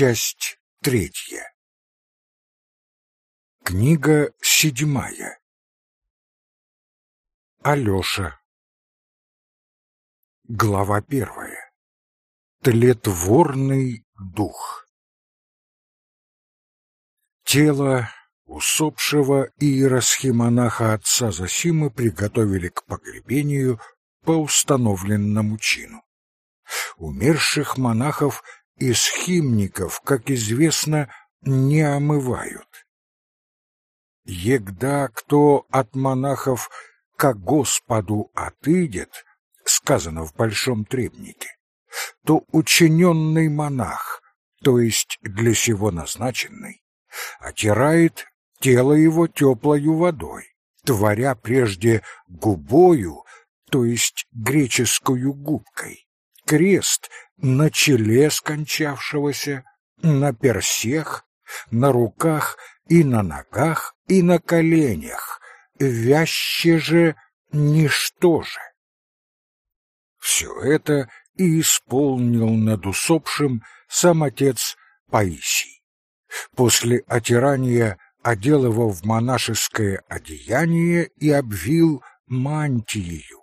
Часть третья. Книга седьмая. Алёша. Глава первая. Тлетворный дух. Тело усопшего иеросхимонаха отца Зосимы приготовили к погребению по установленному чину. Умерших монахов и схимников, как известно, не омывают. Егда кто от монахов ко Господу отыдет, сказано в Большом Требнике, то учиненный монах, то есть для сего назначенный, отирает тело его теплою водой, творя прежде губою, то есть греческую губкой, крест на челе скончавшегося, на персех, на руках и на ногах и на коленях, вяще же ничто же. Все это и исполнил над усопшим сам отец Паисий. После отирания одел его в монашеское одеяние и обвил мантиею,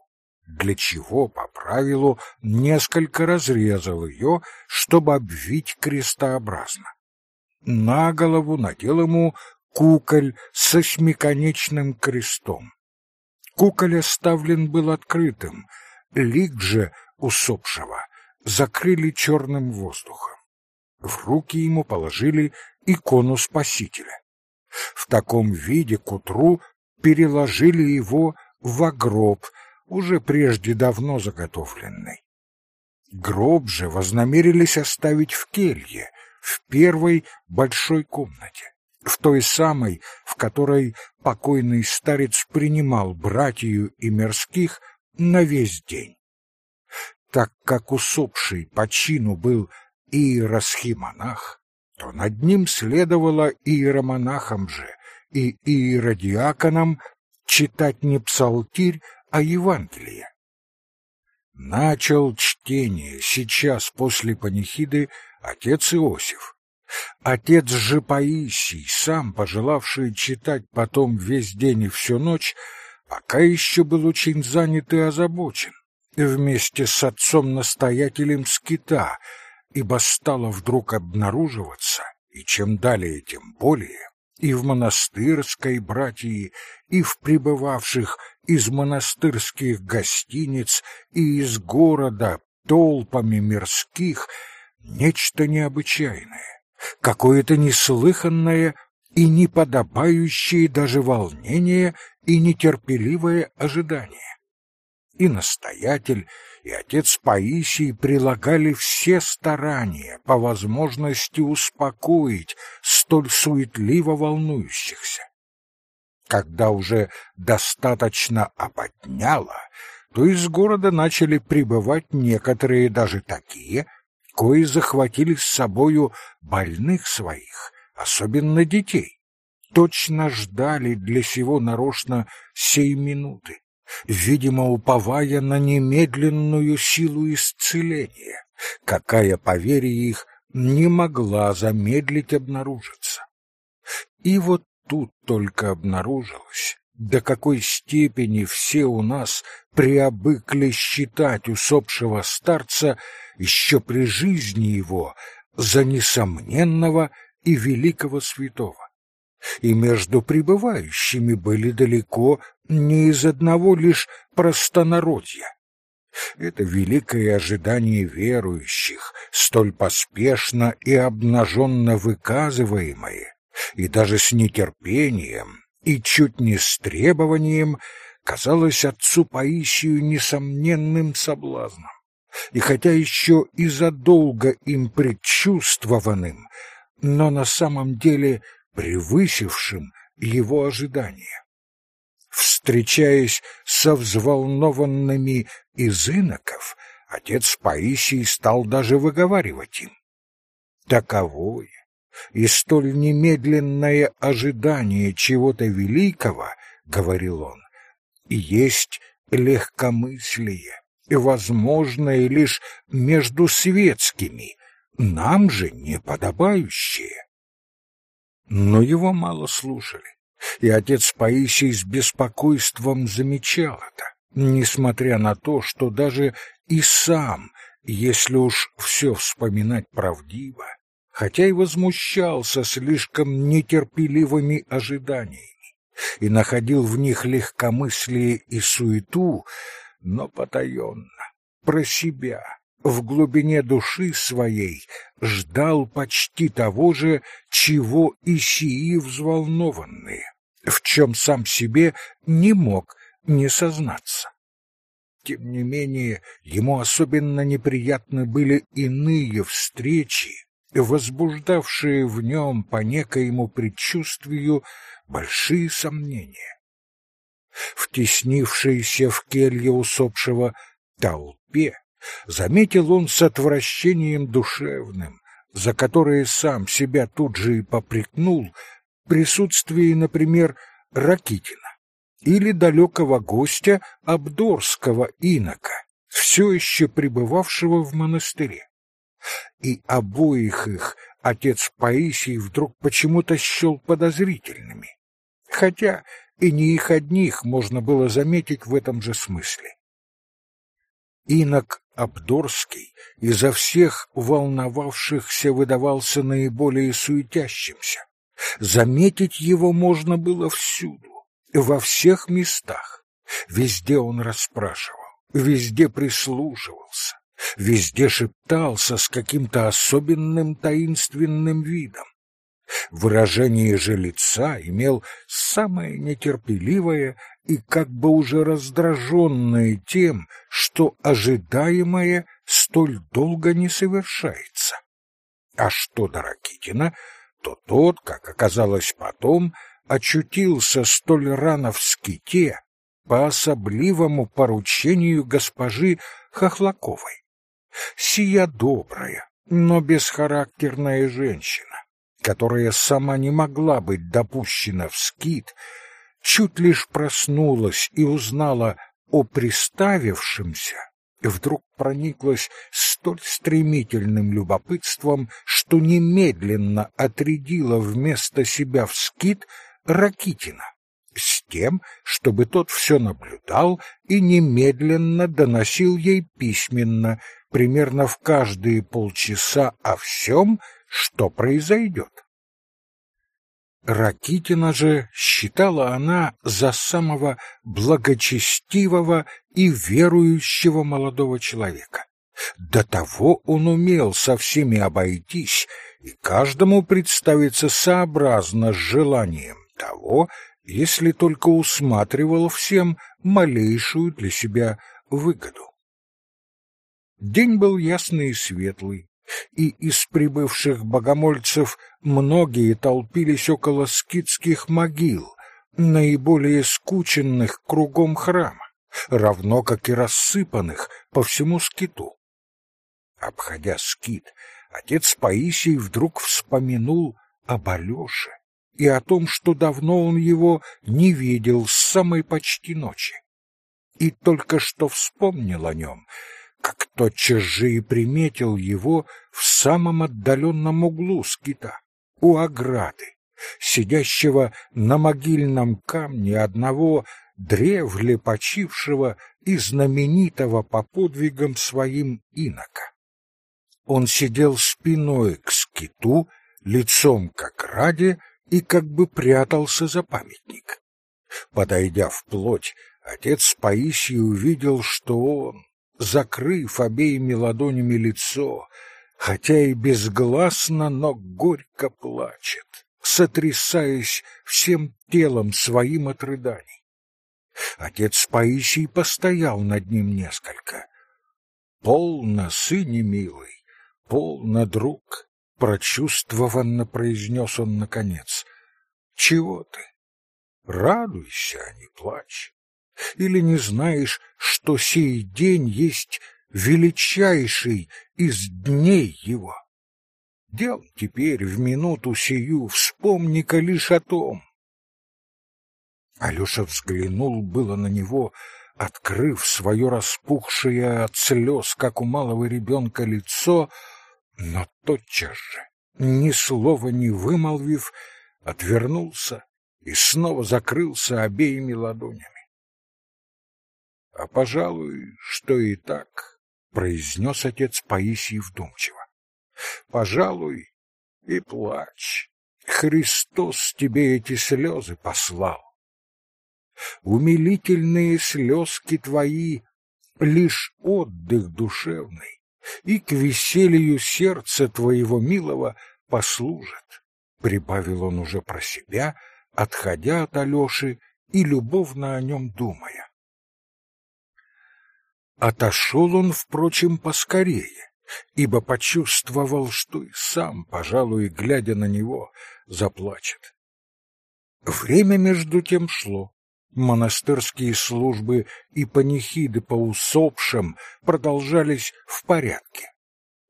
для чего, по правилу, несколько разрезал ее, чтобы обвить крестообразно. На голову надел ему куколь с осьмиконечным крестом. Куколь оставлен был открытым, лик же усопшего закрыли черным воздухом. В руки ему положили икону Спасителя. В таком виде к утру переложили его в гроб, уже прежде давно заготовленный. Гроб же вознамерились оставить в келье, в первой большой комнате, в той самой, в которой покойный старец принимал братью и мирских на весь день. Так как усопший по чину был иеросхимонах, то над ним следовало иеромонахам же и иеродиаконам читать не псалтирь, а Евангелие. Начал чтение сейчас после панихиды отец Иосиф. Отец же Паисий, сам пожелавший читать потом весь день и всю ночь, пока еще был очень занят и озабочен, вместе с отцом-настоятелем скита, ибо стало вдруг обнаруживаться, и чем далее, тем более, и в монастырской братьи, и в пребывавших из монастырских гостиниц и из города толпами мирских нечто необычайное, какое-то неслыханное и неподобающее даже волнение и нетерпеливое ожидание. И настоятель, и отец Паисий прилагали все старания по возможности успокоить столь суетливо волнующихся. Когда уже достаточно ободняло, то из города начали прибывать некоторые даже такие, кои захватили с собою больных своих, особенно детей. Точно ждали для сего нарочно сей минуты, видимо, уповая на немедленную силу исцеления, какая, по вере их, не могла замедлить обнаружиться. И вот тут только обнаружилось, до какой степени все у нас приобыкли считать усопшего старца еще при жизни его за несомненного и великого святого. И между пребывающими были далеко не из одного лишь простонародья. Это великое ожидание верующих, столь поспешно и обнаженно выказываемое, и даже с нетерпением, и чуть не с требованием, казалось отцу Паисию несомненным соблазном. И хотя еще и задолго им предчувствованным, но на самом деле превысившим его ожидания. Встречаясь со взволнованными из иноков, отец Паисий стал даже выговаривать им. Таковое и столь немедленное ожидание чего-то великого, — говорил он, — есть легкомыслие, возможное лишь между светскими, нам же неподобающее. Но его мало слушали, и отец Паисий с беспокойством замечал это, несмотря на то, что даже и сам, если уж все вспоминать правдиво, хотя и возмущался слишком нетерпеливыми ожиданиями и находил в них легкомыслие и суету, но потаенно, про себя, в глубине души своей ждал почти того же, чего и сии взволнованные, в чем сам себе не мог не сознаться. Тем не менее, ему особенно неприятны были иные встречи, возбуждавшие в нем по некоему предчувствию большие сомнения. Втеснившийся в келье усопшего толпе, заметил он с отвращением душевным, за которое сам себя тут же и попрекнул, присутствие, например, Ракитина или далекого гостя Абдорского инока, все еще пребывавшего в монастыре. И обоих их отец Паисий вдруг почему-то счел подозрительными, хотя и не их одних можно было заметить в этом же смысле. Инок Абдорский изо всех волновавшихся выдавался наиболее суетящимся. Заметить его можно было всюду, во всех местах. Везде он расспрашивал, везде прислушивался, везде шептался с каким-то особенным таинственным видом. Выражение же лица имел самое нетерпеливое и как бы уже раздраженное тем, что ожидаемое столь долго не совершается. А что до Ракитина, то тот, как оказалось потом, очутился столь рано в ските по особливому поручению госпожи Хохлаковой. Сия добрая, но бесхарактерная женщина, которая сама не могла быть допущена в скит, чуть лишь проснулась и узнала о приставившемся, вдруг прониклась столь стремительным любопытством, что немедленно отрядила вместо себя в скит Ракитина, с тем, чтобы тот все наблюдал и немедленно доносил ей письменно, примерно в каждые полчаса о всем, что произойдет. Ракитина же считала она за самого благочестивого и верующего молодого человека. До того он умел со всеми обойтись и каждому представиться сообразно с желанием того, если только усматривал всем малейшую для себя выгоду. День был ясный и светлый, и из прибывших богомольцев многие толпились около скитских могил, наиболее скученных кругом храма, равно как и рассыпанных по всему скиту. Обходя скит, отец Паисий вдруг вспомянул об Алёше и о том, что давно он его не видел с самой почти ночи. И только что вспомнил о нем — как тотчас же и приметил его в самом отдаленном углу скита, у ограды, сидящего на могильном камне одного древле почившего и знаменитого по подвигам своим инока. Он сидел спиной к скиту, лицом к ограде и как бы прятался за памятник. Подойдя вплоть, отец Паисий увидел, что он, закрыв обеими ладонями лицо, хотя и безгласно, но горько плачет, сотрясаясь всем телом своим от рыданий. Отец Паисий постоял над ним несколько. «Полно, сыне милый, полно, друг», — прочувствованно произнес он наконец. «Чего ты? Радуйся, а не плачь. Или не знаешь, что сей день есть величайший из дней его? Дел теперь в минуту сию вспомни-ка лишь о том. Алеша взглянул было на него, открыв свое распухшее от слез, как у малого ребенка, лицо, но тотчас же, ни слова не вымолвив, отвернулся и снова закрылся обеими ладонями. — А, пожалуй, что и так, — произнес отец Паисий вдумчиво. — Пожалуй, и плачь. Христос тебе эти слезы послал. Умилительные слезки твои — лишь отдых душевный, и к веселью сердца твоего милого послужат, — прибавил он уже про себя, отходя от Алеши и любовно о нем думая. Отошел он, впрочем, поскорее, ибо почувствовал, что и сам, пожалуй, глядя на него, заплачет. Время между тем шло. Монастырские службы и панихиды по усопшим продолжались в порядке.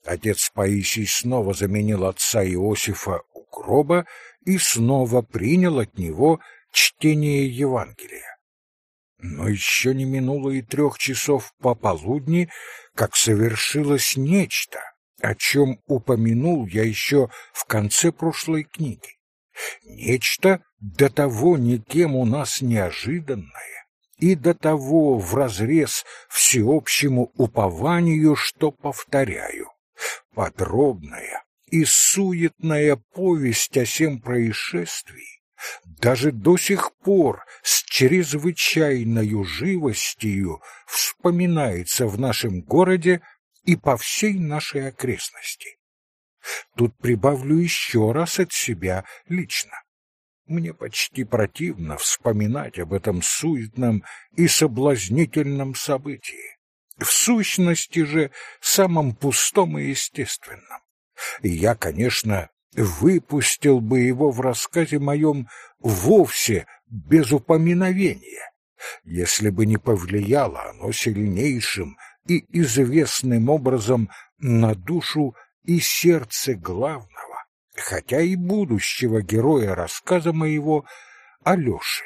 Отец Паисий снова заменил отца Иосифа у гроба и снова принял от него чтение Евангелия. Но еще не минуло и трех часов пополудни, как совершилось нечто, о чем упомянул я еще в конце прошлой книги. Нечто до того никем у нас неожиданное и до того вразрез всеобщему упованию, что, повторяю, подробная и суетная повесть о всем происшествии даже до сих пор с чрезвычайною живостью вспоминается в нашем городе и по всей нашей окрестности. Тут прибавлю еще раз от себя лично. Мне почти противно вспоминать об этом суетном и соблазнительном событии. В сущности же, самом пустом и естественном. И я, конечно, выпустил бы его в рассказе моем вовсе без упоминовения, если бы не повлияло оно сильнейшим и известным образом на душу и сердце главного, хотя и будущего героя рассказа моего Алёши,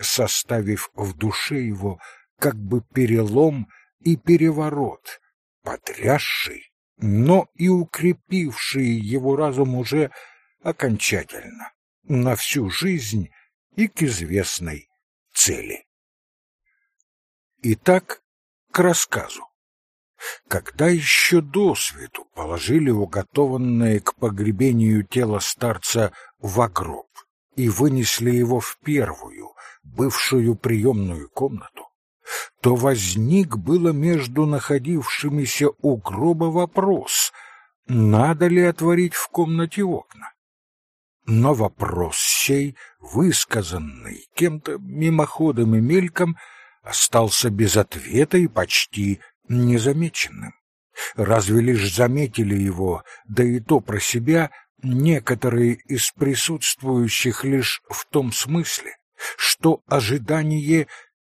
составив в душе его как бы перелом и переворот, потрясший, но и укрепивший его разум уже окончательно, на всю жизнь и к известной цели. Итак, к рассказу. Когда еще до свету положили уготованное к погребению тело старца в гроб и вынесли его в первую, бывшую приемную комнату, то возник было между находившимися у гроба вопрос, надо ли отворить в комнате окна. Но вопрос сей, высказанный кем-то мимоходом и мельком, остался без ответа и почти незамеченным. Разве лишь заметили его, да и то про себя, некоторые из присутствующих лишь в том смысле, что ожидание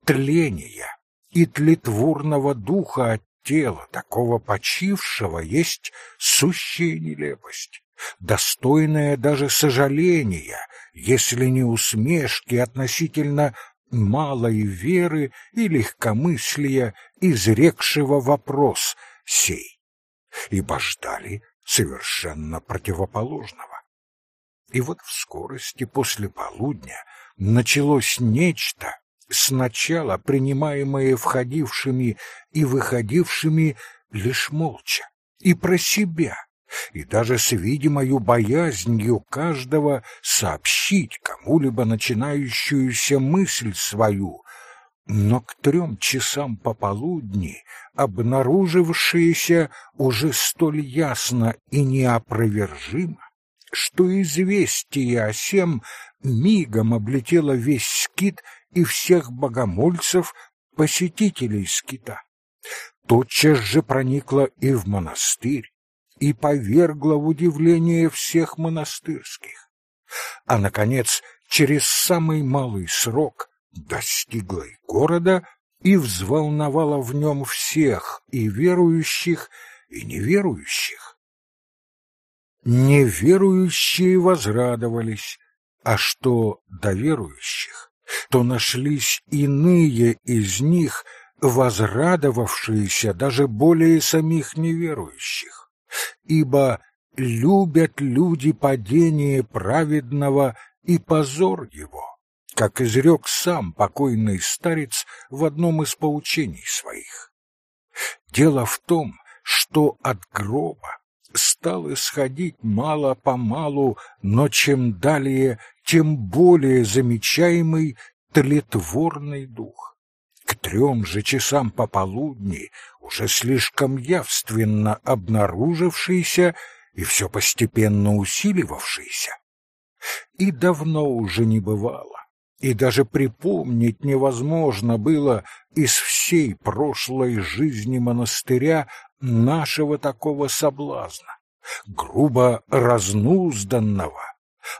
тления и тлетворного духа от тела такого почившего есть сущая нелепость, достойная даже сожаления, если не усмешки относительно малой веры и легкомыслия, изрекшего вопрос сей, ибо ждали совершенно противоположного. И вот в скорости после полудня началось нечто, сначала принимаемое входившими и выходившими лишь молча, и про себя, и даже с видимою боязнью каждого сообщить кому-либо начинающуюся мысль свою, но к трем часам пополудни, обнаружившееся уже столь ясно и неопровержимо, что известие о сем мигом облетело весь скит и всех богомольцев, посетителей скита. Тотчас же проникло и в монастырь, и повергла в удивление всех монастырских. А, наконец, через самый малый срок достигла и города и взволновала в нем всех, и верующих, и неверующих. Неверующие возрадовались, а что до верующих, то нашлись иные из них, возрадовавшиеся даже более самих неверующих ибо любят люди падение праведного и позор его, как изрек сам покойный старец в одном из поучений своих. Дело в том, что от гроба стал исходить мало-помалу, но чем далее, тем более замечаемый тлетворный дух. К трем же часам пополудни, уже слишком явственно обнаружившийся и все постепенно усиливавшийся. И давно уже не бывало, и даже припомнить невозможно было из всей прошлой жизни монастыря нашего такого соблазна, грубо разнузданного,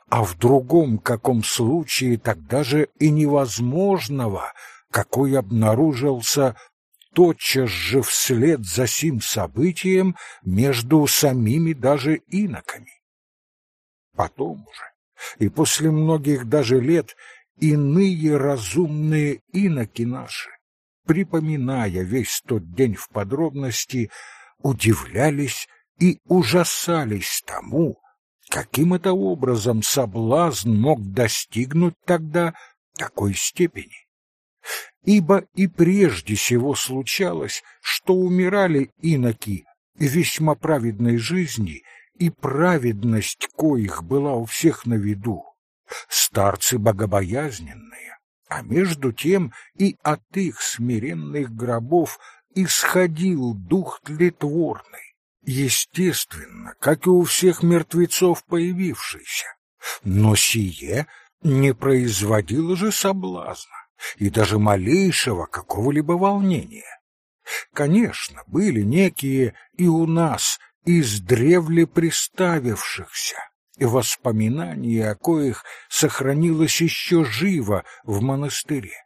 а в другом каком случае тогда же и невозможного, какой обнаружился тотчас же вслед за сим событием между самими даже иноками. Потом уже, и после многих даже лет, иные разумные иноки наши, припоминая весь тот день в подробности, удивлялись и ужасались тому, каким это образом соблазн мог достигнуть тогда такой степени. Ибо и прежде всего случалось, что умирали иноки весьма праведной жизни, и праведность коих была у всех на виду, старцы богобоязненные, а между тем и от их смиренных гробов исходил дух тлетворный, естественно, как и у всех мертвецов появившийся. Но сие не производило же соблазна и даже малейшего какого-либо волнения. Конечно, были некие и у нас издревле приставившихся, и воспоминание о коих сохранилось еще живо в монастыре,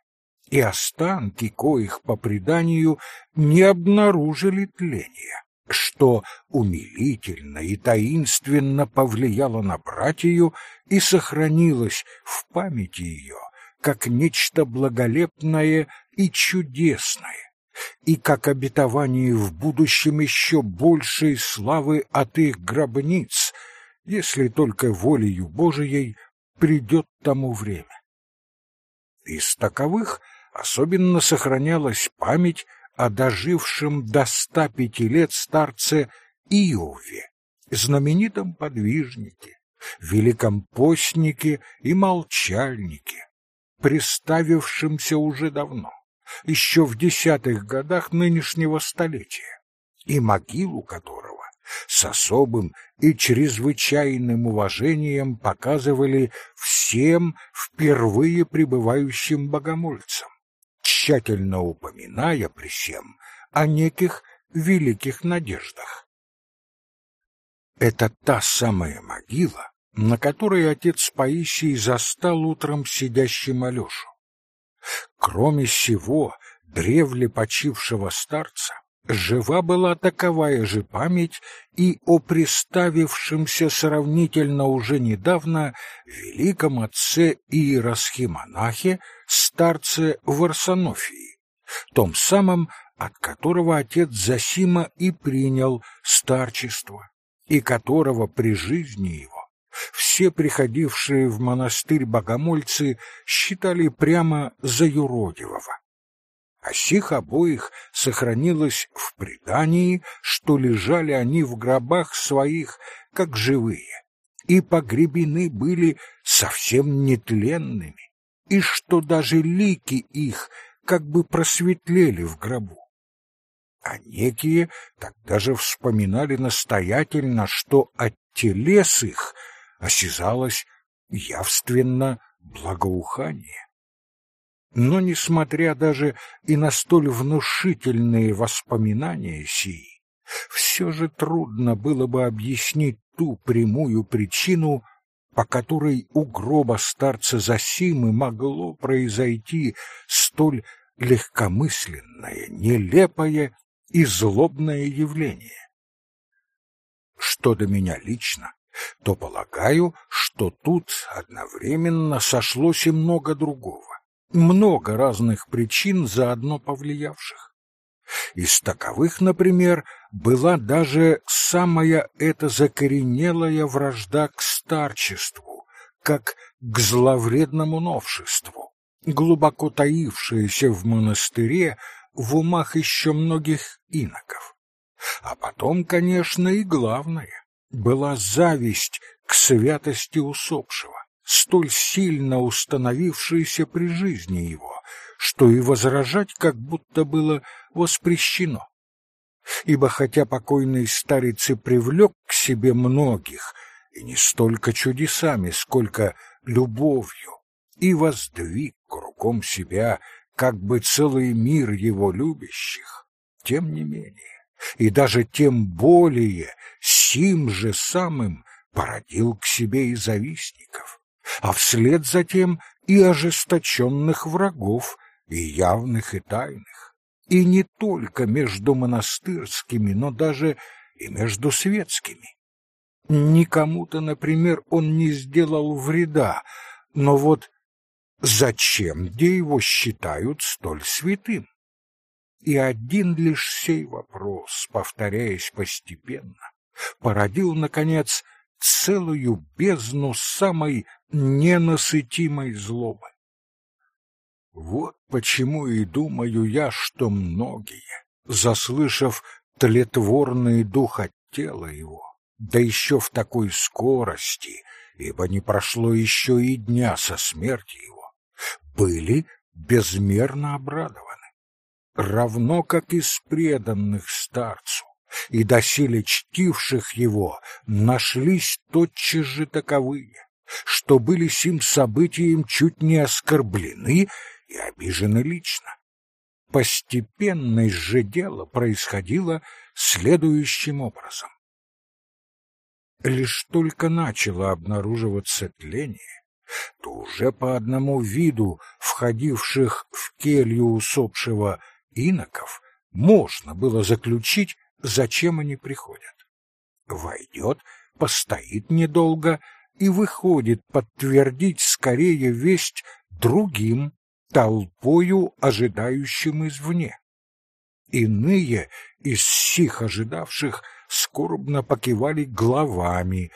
и останки коих, по преданию, не обнаружили тления, что умилительно и таинственно повлияло на братью и сохранилось в памяти ее как нечто благолепное и чудесное, и как обетование в будущем еще большей славы от их гробниц, если только волею Божией придет тому время. Из таковых особенно сохранялась память о дожившем до ста пяти лет старце Иове, знаменитом подвижнике, великом постнике и молчальнике, приставившемся уже давно, еще в десятых годах нынешнего столетия, и могилу которого с особым и чрезвычайным уважением показывали всем впервые прибывающим богомольцам, тщательно упоминая при всем о неких великих надеждах. Это та самая могила, на которой отец Паисий застал утром сидящим Алешу. Кроме сего, древле почившего старца, жива была таковая же память и о приставившемся сравнительно уже недавно великом отце Иеросхимонахе, старце Варсонофии, том самом, от которого отец Засима и принял старчество, и которого при жизни его все приходившие в монастырь богомольцы считали прямо за юродивого. А сих обоих сохранилось в предании, что лежали они в гробах своих, как живые, и погребены были совсем нетленными, и что даже лики их как бы просветлели в гробу. А некие тогда же вспоминали настоятельно, что от телес их осязалось явственно благоухание. Но, несмотря даже и на столь внушительные воспоминания сии, все же трудно было бы объяснить ту прямую причину, по которой у гроба старца Засимы могло произойти столь легкомысленное, нелепое и злобное явление. Что до меня лично, то полагаю, что тут одновременно сошлось и много другого много разных причин, заодно повлиявших. Из таковых, например, была даже самая эта закоренелая вражда к старчеству, как к зловредному новшеству, глубоко таившаяся в монастыре в умах еще многих иноков. А потом, конечно, и главное, была зависть к святости усопшего, столь сильно установившаяся при жизни его, что и возражать как будто было воспрещено. Ибо хотя покойный старец и привлек к себе многих, и не столько чудесами, сколько любовью, и воздвиг кругом себя как бы целый мир его любящих, тем не менее, и даже тем более сим же самым породил к себе и завистников, а вслед за тем и ожесточенных врагов, и явных, и тайных, и не только между монастырскими, но даже и между светскими. Никому-то, например, он не сделал вреда, но вот зачем где его считают столь святым? И один лишь сей вопрос, повторяясь постепенно, породил, наконец, целую бездну самой ненасытимой злобы. Вот почему и думаю я, что многие, заслышав тлетворный дух от тела его, да еще в такой скорости, ибо не прошло еще и дня со смерти его, были безмерно обрадованы, равно как из преданных старцу, и доселе чтивших его нашлись тотчас же таковые, что были сим событием чуть не оскорблены и обижены лично. Постепенность же дело происходило следующим образом. Лишь только начало обнаруживаться тление, то уже по одному виду входивших в келью усопшего иноков можно было заключить, зачем они приходят. Войдет, постоит недолго и выходит подтвердить скорее весть другим, толпою ожидающим извне. Иные из сих ожидавших скорбно покивали головами,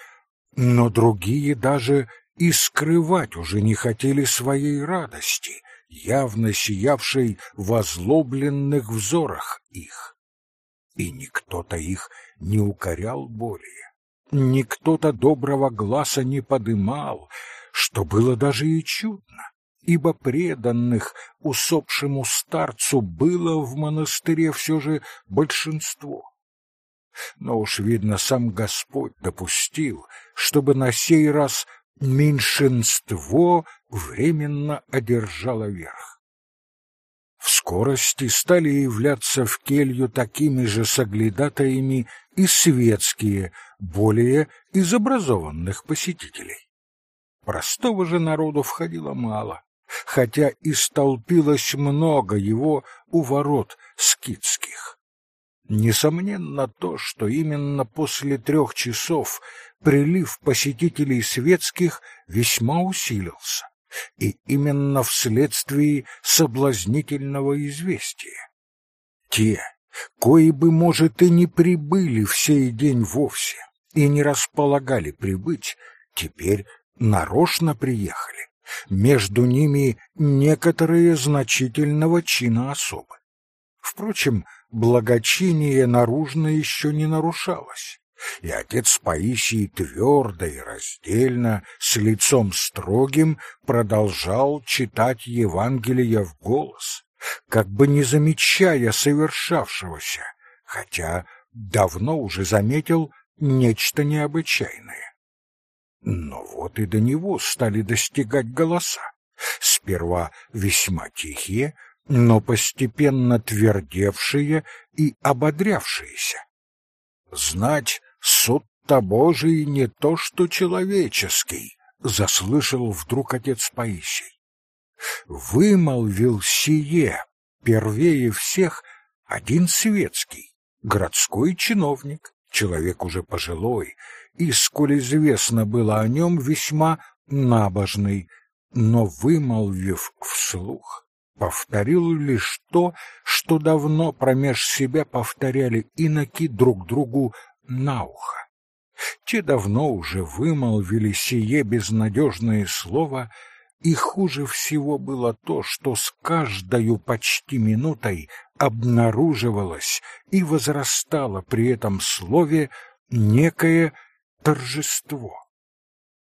но другие даже и скрывать уже не хотели своей радости, явно сиявшей в озлобленных взорах их. И никто-то их не укорял более, никто-то доброго глаза не подымал, что было даже и чудно ибо преданных усопшему старцу было в монастыре все же большинство. Но уж, видно, сам Господь допустил, чтобы на сей раз меньшинство временно одержало верх. В скорости стали являться в келью такими же соглядатаями и светские, более из образованных посетителей. Простого же народу входило мало, хотя и столпилось много его у ворот скидских. Несомненно то, что именно после трех часов прилив посетителей светских весьма усилился, и именно вследствие соблазнительного известия. Те, кои бы, может, и не прибыли в сей день вовсе, и не располагали прибыть, теперь нарочно приехали между ними некоторые значительного чина особы. Впрочем, благочиние наружно еще не нарушалось, и отец Паисий твердо и раздельно, с лицом строгим, продолжал читать Евангелие в голос, как бы не замечая совершавшегося, хотя давно уже заметил нечто необычайное. Но вот и до него стали достигать голоса. Сперва весьма тихие, но постепенно твердевшие и ободрявшиеся. Знать суд-то Божий не то, что человеческий, заслышал вдруг отец Паисий. Вымолвил сие первее всех один светский, городской чиновник, человек уже пожилой, и, сколь известно было о нем, весьма набожный, но, вымолвив вслух, повторил лишь то, что давно промеж себя повторяли иноки друг другу на ухо. Те давно уже вымолвили сие безнадежное слово, и хуже всего было то, что с каждою почти минутой обнаруживалось и возрастало при этом слове некое торжество.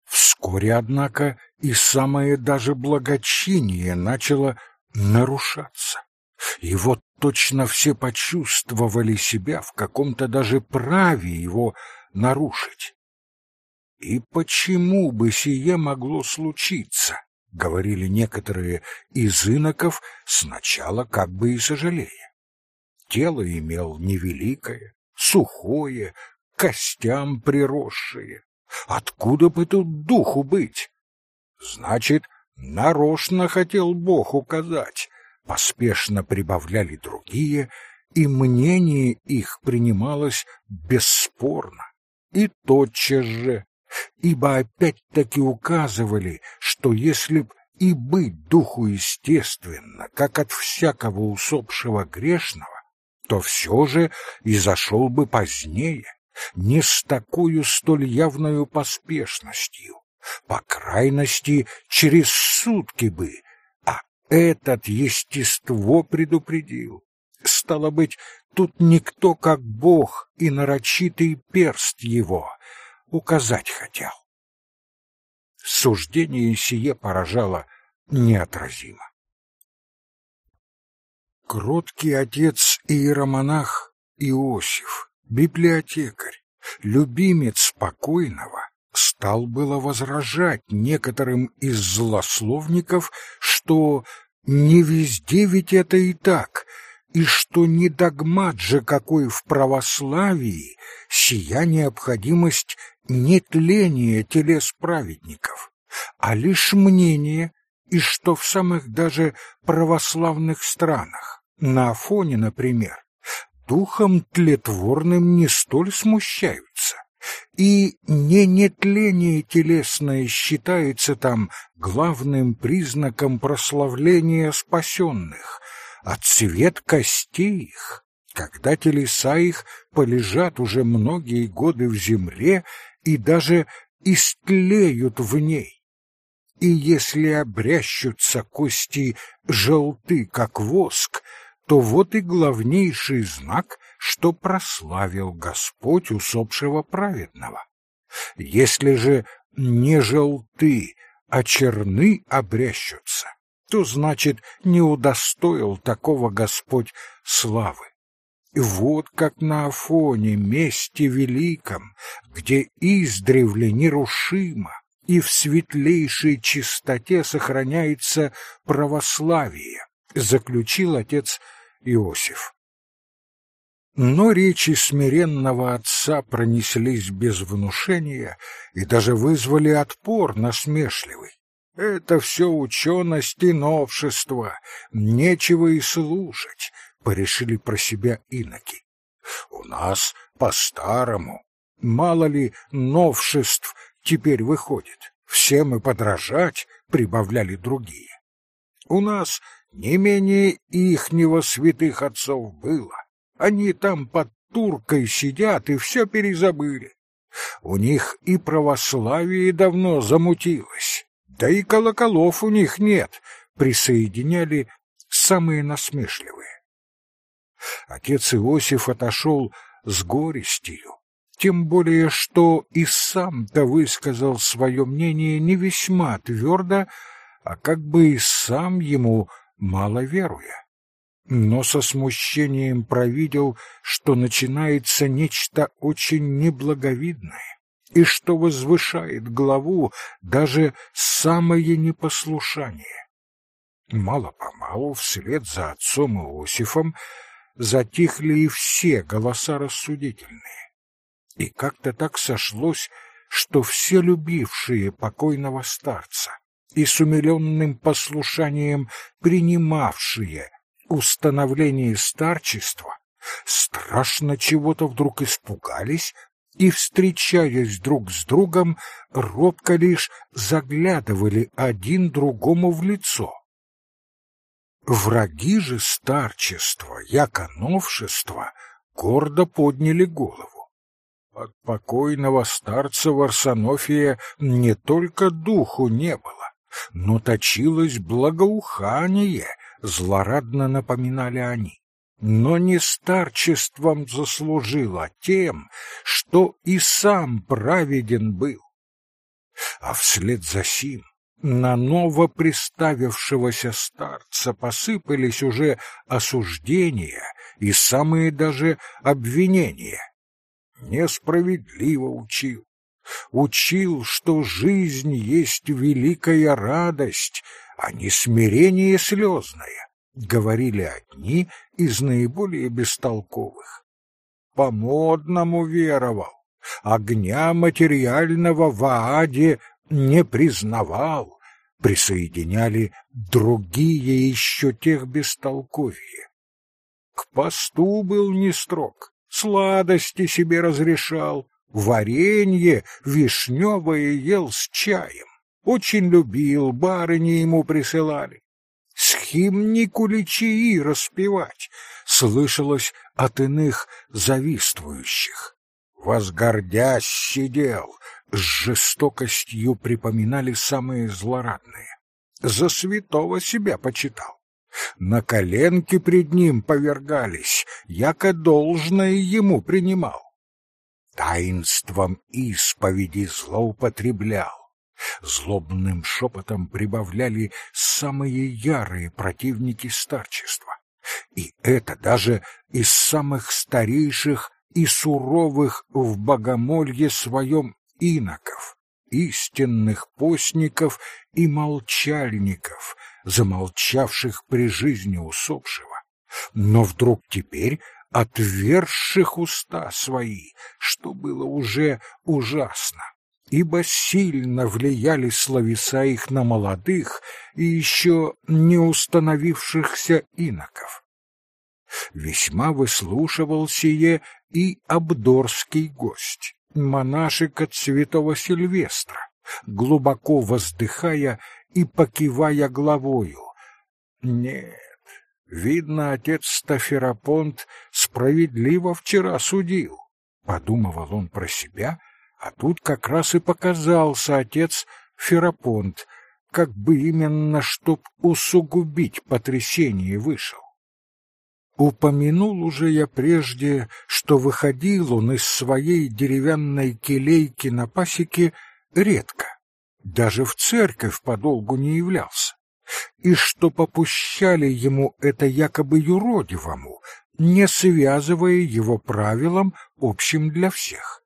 Вскоре, однако, и самое даже благочиние начало нарушаться. И вот точно все почувствовали себя в каком-то даже праве его нарушить. И почему бы сие могло случиться? говорили некоторые из иноков, сначала как бы и сожалея. Тело имел невеликое, сухое, костям приросшее. Откуда бы тут духу быть? Значит, нарочно хотел Бог указать. Поспешно прибавляли другие, и мнение их принималось бесспорно. И тотчас же ибо опять-таки указывали, что если б и быть духу естественно, как от всякого усопшего грешного, то все же и зашел бы позднее, не с такую столь явною поспешностью, по крайности через сутки бы, этот естество предупредил. Стало быть, тут никто, как Бог и нарочитый перст его, указать хотел. Суждение сие поражало неотразимо. Кроткий отец иеромонах Иосиф, библиотекарь, любимец покойного, стал было возражать некоторым из злословников, что не везде ведь это и так — и что не догмат же какой в православии сия необходимость не тление телес праведников, а лишь мнение, и что в самых даже православных странах, на Афоне, например, духом тлетворным не столь смущаются, и не нетление телесное считается там главным признаком прославления спасенных, а цвет костей их, когда телеса их полежат уже многие годы в земле и даже истлеют в ней. И если обрящутся кости желты, как воск, то вот и главнейший знак, что прославил Господь усопшего праведного. Если же не желты, а черны обрящутся, то значит не удостоил такого Господь славы. И вот как на Афоне, месте великом, где издревле нерушимо и в светлейшей чистоте сохраняется православие, заключил отец Иосиф. Но речи смиренного отца пронеслись без внушения и даже вызвали отпор насмешливый. Это все ученость и новшество, нечего и слушать, порешили про себя иноки. У нас по-старому, мало ли новшеств теперь выходит, всем и подражать, прибавляли другие. У нас не менее ихнего святых отцов было. Они там под туркой сидят и все перезабыли. У них и православие давно замутилось. Да и колоколов у них нет, присоединяли самые насмешливые. Отец Иосиф отошел с горестью, тем более что и сам-то высказал свое мнение не весьма твердо, а как бы и сам ему мало веруя. Но со смущением провидел, что начинается нечто очень неблаговидное и что возвышает главу даже самое непослушание. Мало-помалу, вслед за отцом Иосифом, затихли и все голоса рассудительные. И как-то так сошлось, что все любившие покойного старца и с умиленным послушанием принимавшие установление старчества страшно чего-то вдруг испугались и, встречаясь друг с другом, робко лишь заглядывали один другому в лицо. Враги же старчества, яко новшества, гордо подняли голову. От покойного старца Варсонофия не только духу не было, но точилось благоухание, злорадно напоминали они. Но не старчеством заслужил, а тем, что и сам праведен был. А вслед за сим на новоприставившегося старца посыпались уже осуждения и самые даже обвинения. Несправедливо учил. Учил, что жизнь есть великая радость, а не смирение слезное, говорили одни из наиболее бестолковых. По-модному веровал, огня материального в Ааде не признавал, присоединяли другие еще тех бестолковее. К посту был не строг, сладости себе разрешал, варенье вишневое ел с чаем, очень любил, барыни ему присылали. Схимнику личии распевать слышалось от иных завистующих. Возгордясь сидел, с жестокостью припоминали самые злорадные. За святого себя почитал. На коленки пред ним повергались, яко должное ему принимал. Таинством исповеди злоупотреблял. Злобным шепотом прибавляли самые ярые противники старчества. И это даже из самых старейших и суровых в богомолье своем иноков, истинных постников и молчальников, замолчавших при жизни усопшего, но вдруг теперь отверших уста свои, что было уже ужасно, ибо сильно влияли словеса их на молодых и еще не установившихся иноков. Весьма выслушивал сие и абдорский гость монашек от святого Сильвестра, глубоко воздыхая и покивая головою. Нет, видно, отец Стаферапонт справедливо вчера судил, подумывал он про себя, а тут как раз и показался отец Ферапонт, как бы именно, чтоб усугубить потрясение вышел. Упомянул уже я прежде, что выходил он из своей деревянной келейки на пасеке редко, даже в церковь подолгу не являлся, и что попущали ему это якобы юродивому, не связывая его правилам, общим для всех.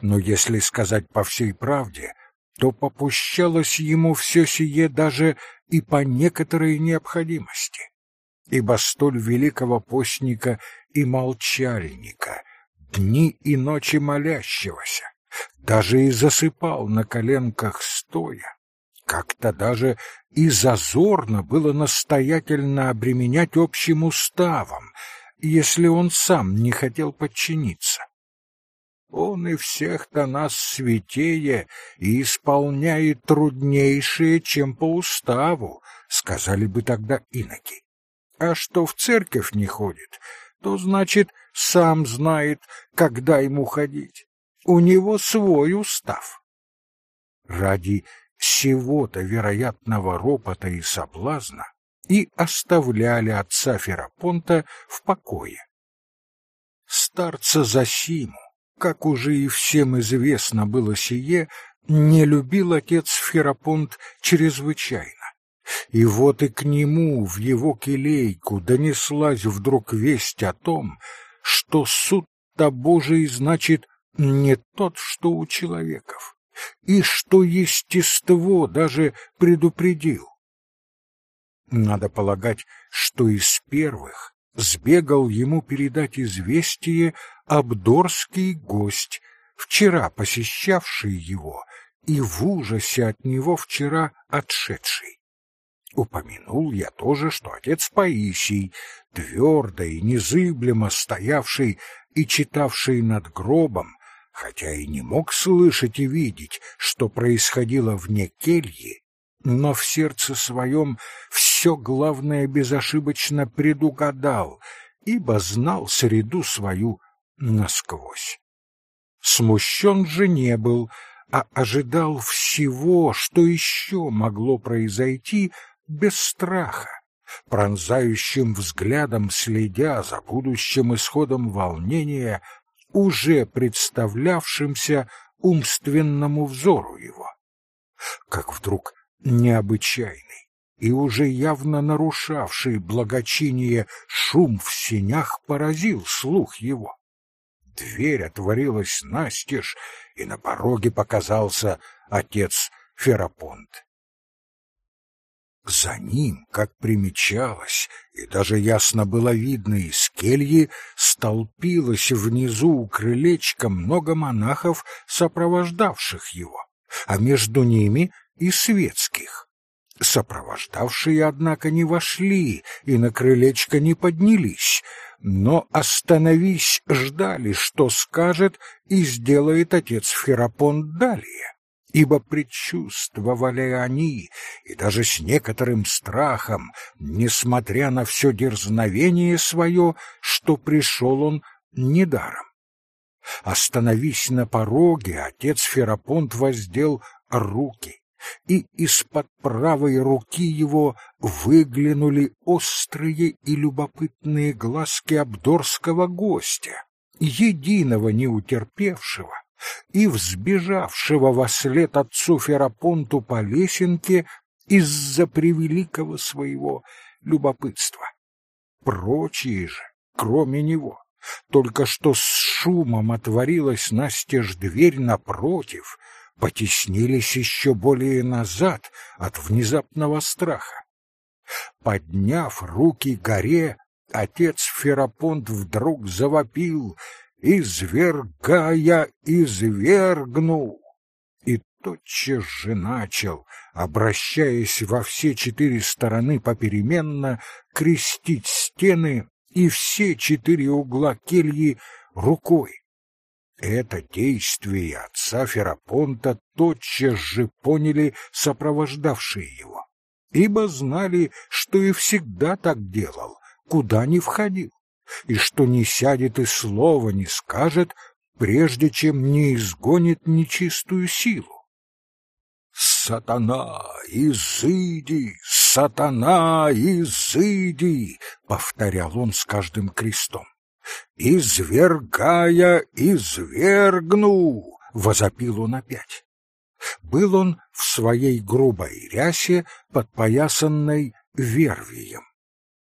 Но если сказать по всей правде, то попущалось ему все сие даже и по некоторой необходимости ибо столь великого постника и молчальника, дни и ночи молящегося, даже и засыпал на коленках стоя. Как-то даже и зазорно было настоятельно обременять общим уставом, если он сам не хотел подчиниться. Он и всех-то нас святее и исполняет труднейшее, чем по уставу, сказали бы тогда иноки а что в церковь не ходит, то, значит, сам знает, когда ему ходить. У него свой устав. Ради всего-то вероятного ропота и соблазна и оставляли отца Ферапонта в покое. Старца Засиму, как уже и всем известно было сие, не любил отец Ферапонт чрезвычайно. И вот и к нему, в его келейку, донеслась вдруг весть о том, что суд-то Божий значит не тот, что у человеков, и что естество даже предупредил. Надо полагать, что из первых сбегал ему передать известие абдорский гость, вчера посещавший его и в ужасе от него вчера отшедший. Упомянул я тоже, что отец Паисий, твердо и незыблемо стоявший и читавший над гробом, хотя и не мог слышать и видеть, что происходило вне кельи, но в сердце своем все главное безошибочно предугадал, ибо знал среду свою насквозь. Смущен же не был, а ожидал всего, что еще могло произойти без страха, пронзающим взглядом следя за будущим исходом волнения, уже представлявшимся умственному взору его. Как вдруг необычайный и уже явно нарушавший благочиние шум в сенях поразил слух его. Дверь отворилась настежь, и на пороге показался отец Ферапонт. За ним, как примечалось, и даже ясно было видно из кельи, столпилось внизу у крылечка много монахов, сопровождавших его, а между ними и светских. Сопровождавшие, однако, не вошли и на крылечко не поднялись, но остановись ждали, что скажет и сделает отец Ферапон далее. Ибо предчувствовали они, и даже с некоторым страхом, несмотря на все дерзновение свое, что пришел он недаром. Остановись на пороге, отец Ферапонт воздел руки, и из-под правой руки его выглянули острые и любопытные глазки абдорского гостя, единого не утерпевшего и взбежавшего во след отцу Ферапонту по лесенке из-за превеликого своего любопытства. Прочие же, кроме него, только что с шумом отворилась настежь дверь напротив, потеснились еще более назад от внезапного страха. Подняв руки горе, отец Ферапонт вдруг завопил «Извергая, извергну!» И тотчас же начал, обращаясь во все четыре стороны попеременно, крестить стены и все четыре угла кельи рукой. Это действие отца Ферапонта тотчас же поняли сопровождавшие его, ибо знали, что и всегда так делал, куда ни входил, и что не сядет и слова не скажет, прежде чем не изгонит нечистую силу. «Сатана, изыди! Сатана, изыди!» — повторял он с каждым крестом. «Извергая, извергну!» — возопил он опять. Был он в своей грубой рясе, подпоясанной вервием.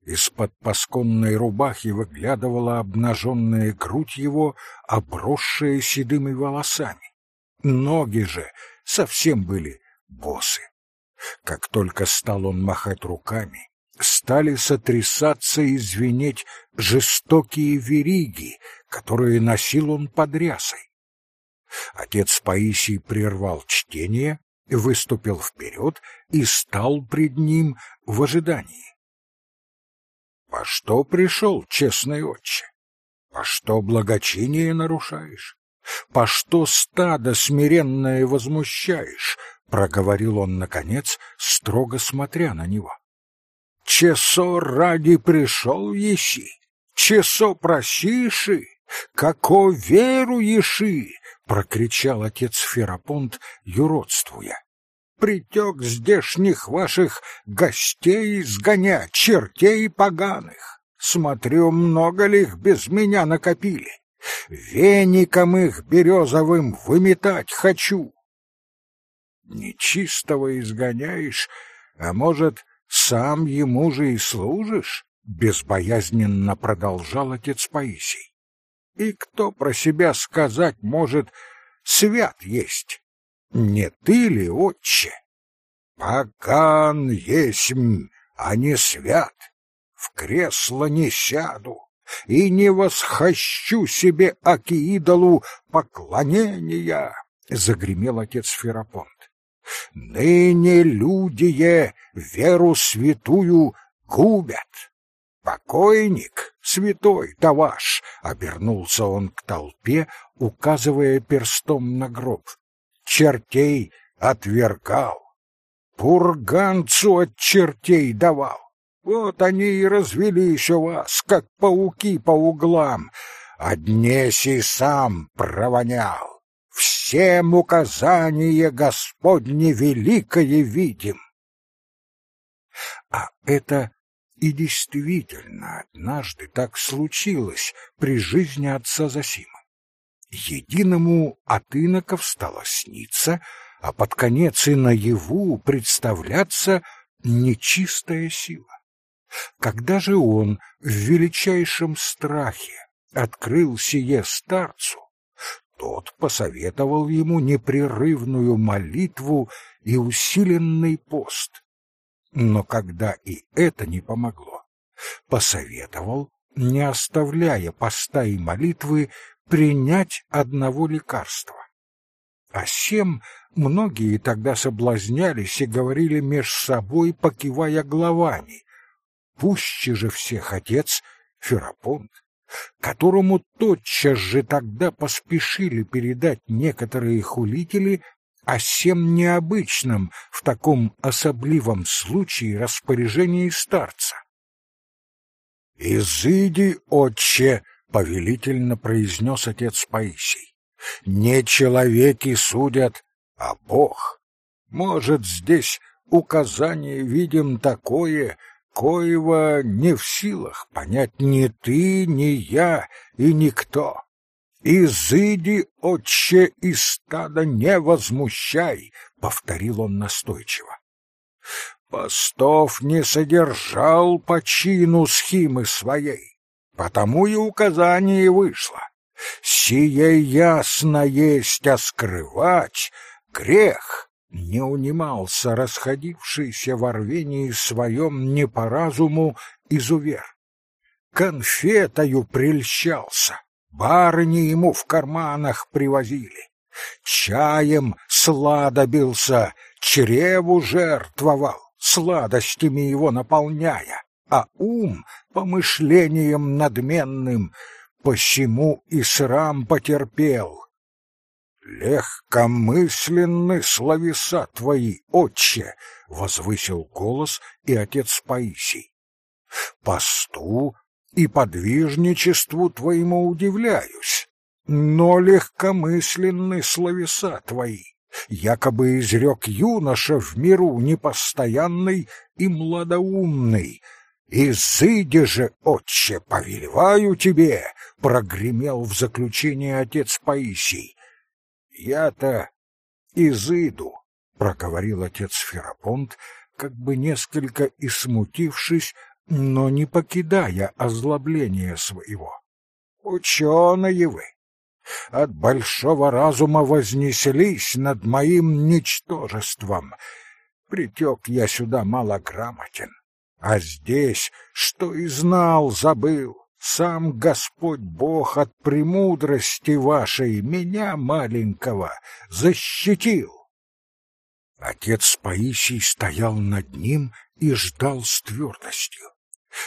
Из-под пасконной рубахи выглядывала обнаженная грудь его, обросшая седыми волосами. Ноги же совсем были босы. Как только стал он махать руками, стали сотрясаться и звенеть жестокие вериги, которые носил он под рясой. Отец Паисий прервал чтение, выступил вперед и стал пред ним в ожидании. «По что пришел, честный отче? По что благочиние нарушаешь? По что стадо смиренное возмущаешь?» — проговорил он, наконец, строго смотря на него. Чесо ради пришел еси, чесо просиши, како веруеши, прокричал отец Ферапонт, юродствуя. Притек здешних ваших гостей сгонять, чертей поганых. Смотрю, много ли их без меня накопили. Веником их березовым выметать хочу. Нечистого изгоняешь, а может, сам ему же и служишь, безбоязненно продолжал отец Паисий. И кто про себя сказать может, свят есть? Не ты ли, отче? Поган есмь, а не свят. В кресло не сяду и не восхощу себе аки-идолу поклонения, — загремел отец Ферапонт. Ныне люди веру святую губят. Покойник, святой-то ваш, обернулся он к толпе, указывая перстом на гроб. Чертей отвергал. пурганцу от чертей давал. Вот они и развелись у вас, как пауки по углам, а Днесий сам провонял. Всем указание Господне великое видим. А это и действительно однажды так случилось при жизни отца Зосима. Единому от иноков стало сниться, а под конец и наяву представляться нечистая сила. Когда же он в величайшем страхе открыл сие старцу, тот посоветовал ему непрерывную молитву и усиленный пост. Но когда и это не помогло, посоветовал, не оставляя поста и молитвы, принять одного лекарства. А сем многие тогда соблазнялись и говорили меж собой, покивая головами. Пуще же всех отец Ферапонт, которому тотчас же тогда поспешили передать некоторые хулители о сем необычном в таком особливом случае распоряжении старца. «Изыди, отче!» — повелительно произнес отец Паисий. «Не человеки судят, а Бог. Может, здесь указание видим такое, коего не в силах понять ни ты, ни я и никто. «Изыди, отче, из стада не возмущай!» — повторил он настойчиво. Постов не содержал по чину схимы своей, потому и указание вышло. Сие ясно есть, а скрывать — грех не унимался расходившийся в рвении своем не по разуму изувер. Конфетою прельщался, барыни ему в карманах привозили. Чаем сладобился, чреву жертвовал, сладостями его наполняя, а ум помышлением надменным посему и срам потерпел, «Легкомысленны словеса твои, отче!» — возвысил голос и отец Паисий. «Посту и подвижничеству твоему удивляюсь, но легкомысленны словеса твои, якобы изрек юноша в миру непостоянный и младоумный». «Изыди же, отче, повелеваю тебе!» — прогремел в заключение отец Паисий. Я-то изыду, проговорил отец Ферапонт, как бы несколько и смутившись, но не покидая озлобления своего. Ученые вы! От большого разума вознеслись над моим ничтожеством. Притек я сюда малограмотен, а здесь, что и знал, забыл. Сам Господь Бог от премудрости вашей меня, маленького, защитил. Отец Паисий стоял над ним и ждал с твердостью.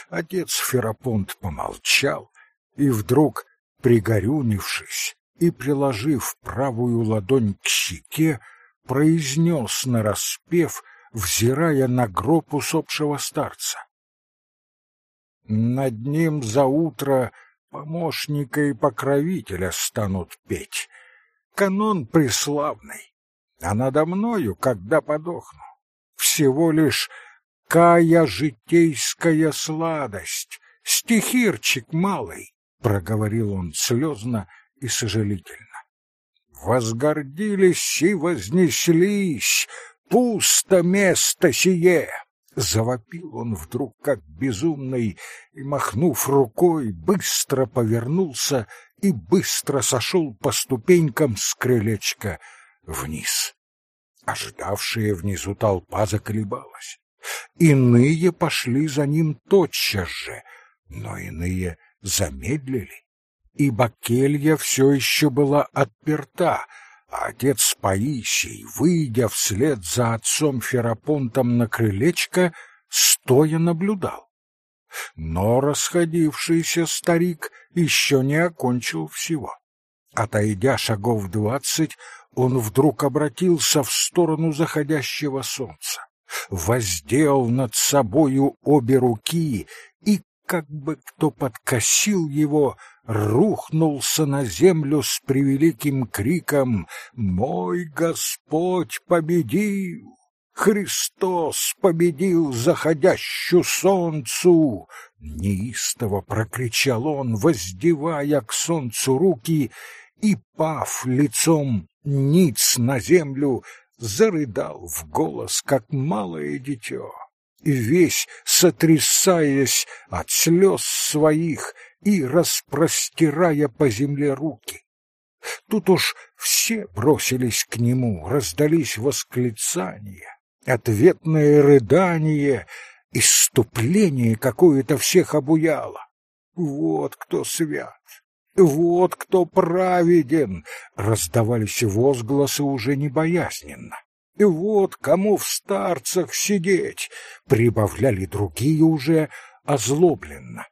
Отец Ферапонт помолчал и вдруг, пригорюнившись и приложив правую ладонь к щеке, произнес нараспев, взирая на гроб усопшего старца. Над ним за утро помощника и покровителя станут петь. Канон преславный, а надо мною, когда подохну, всего лишь кая житейская сладость, стихирчик малый, — проговорил он слезно и сожалительно. Возгордились и вознеслись, пусто место сие, Завопил он вдруг, как безумный, и, махнув рукой, быстро повернулся и быстро сошел по ступенькам с крылечка вниз. Ожидавшая внизу толпа заколебалась. Иные пошли за ним тотчас же, но иные замедлили, ибо келья все еще была отперта, отец Паисий, выйдя вслед за отцом Ферапонтом на крылечко, стоя наблюдал. Но расходившийся старик еще не окончил всего. Отойдя шагов двадцать, он вдруг обратился в сторону заходящего солнца, воздел над собою обе руки и, как бы кто подкосил его, рухнулся на землю с превеликим криком «Мой Господь победил! Христос победил заходящую солнцу!» Неистово прокричал он, воздевая к солнцу руки, и, пав лицом ниц на землю, зарыдал в голос, как малое дитё, и весь, сотрясаясь от слез своих и распростирая по земле руки. Тут уж все бросились к нему, раздались восклицания, ответное рыдание, иступление какое-то всех обуяло. Вот кто свят, вот кто праведен, раздавались возгласы уже не боязненно. И вот кому в старцах сидеть, прибавляли другие уже озлобленно.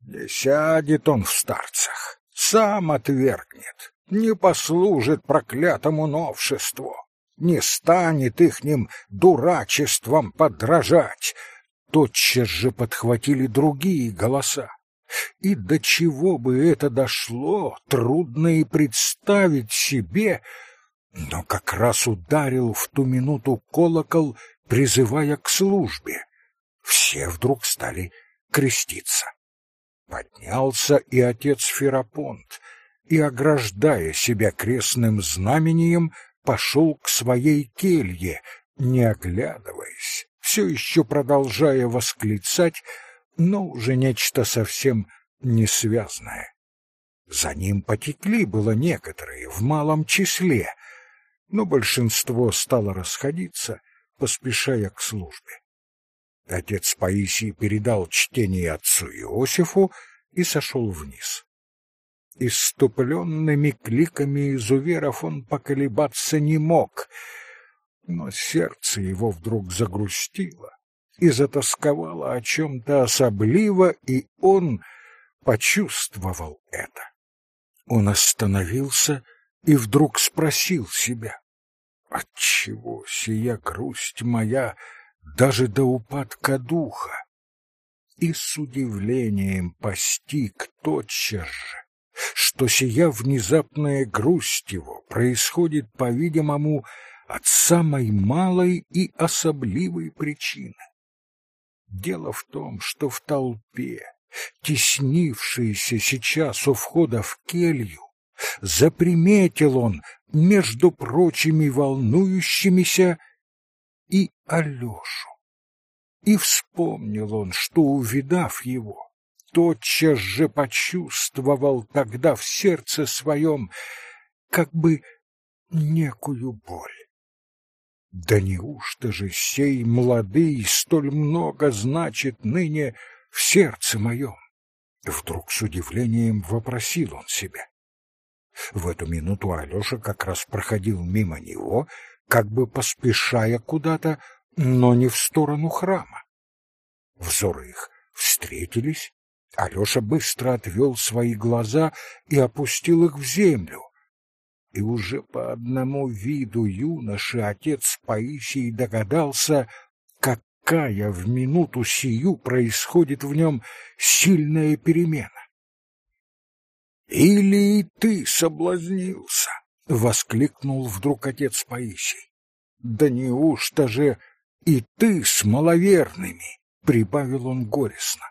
Не сядет он в старцах, сам отвергнет, не послужит проклятому новшеству, не станет ихним дурачеством подражать. Тотчас же подхватили другие голоса. И до чего бы это дошло, трудно и представить себе, но как раз ударил в ту минуту колокол, призывая к службе. Все вдруг стали креститься. Поднялся и отец Ферапонт, и, ограждая себя крестным знамением, пошел к своей келье, не оглядываясь, все еще продолжая восклицать, но уже нечто совсем несвязное. За ним потекли было некоторые, в малом числе, но большинство стало расходиться, поспешая к службе. Отец Паисий передал чтение отцу Иосифу и сошел вниз. Иступленными кликами изуверов он поколебаться не мог, но сердце его вдруг загрустило и затасковало о чем-то особливо, и он почувствовал это. Он остановился и вдруг спросил себя, «Отчего сия грусть моя даже до упадка духа?» И с удивлением постиг тотчас же, что сия внезапная грусть его происходит, по-видимому, от самой малой и особливой причины. Дело в том, что в толпе, теснившейся сейчас у входа в келью, заприметил он между прочими волнующимися и Алешу. И вспомнил он, что, увидав его, тотчас же почувствовал тогда в сердце своем как бы некую боль. Да неужто же сей молодый столь много значит ныне в сердце моем? Вдруг с удивлением вопросил он себя. В эту минуту Алеша как раз проходил мимо него, как бы поспешая куда-то, но не в сторону храма. Взоры их встретились, Алеша быстро отвел свои глаза и опустил их в землю. И уже по одному виду юноши отец Паисий догадался, какая в минуту сию происходит в нем сильная перемена. «Или и ты соблазнился!» — воскликнул вдруг отец Паисий. «Да неужто же и ты с маловерными?» — прибавил он горестно.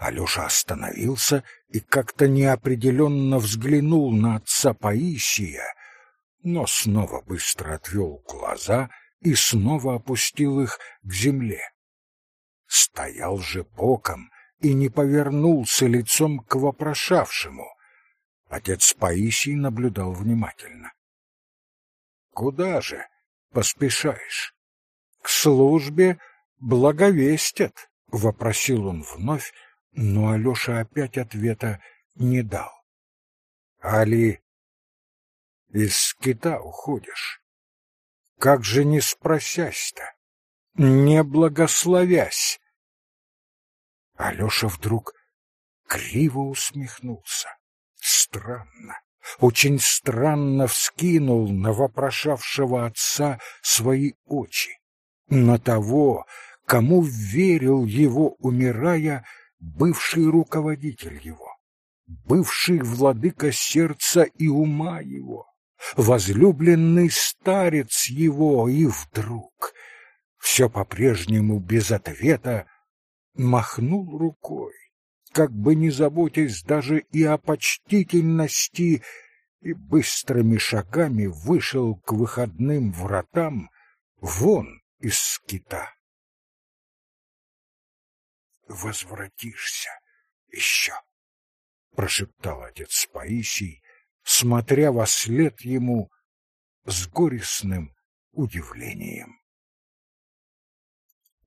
Алеша остановился и как-то неопределенно взглянул на отца Паисия, но снова быстро отвел глаза и снова опустил их к земле. Стоял же боком и не повернулся лицом к вопрошавшему. Отец Паисий наблюдал внимательно. — Куда же поспешаешь? — К службе благовестят, — вопросил он вновь, но Алеша опять ответа не дал. — Али, из скита уходишь? Как же не спросясь-то, не благословясь? Алеша вдруг криво усмехнулся. Странно, очень странно вскинул на вопрошавшего отца свои очи. на того, кому верил его, умирая, бывший руководитель его, бывший владыка сердца и ума его, возлюбленный старец его, и вдруг, все по-прежнему без ответа, махнул рукой, как бы не заботясь даже и о почтительности, и быстрыми шагами вышел к выходным вратам вон из скита. «Возвратишься еще!» — прошептал отец Паисий, смотря во след ему с горестным удивлением.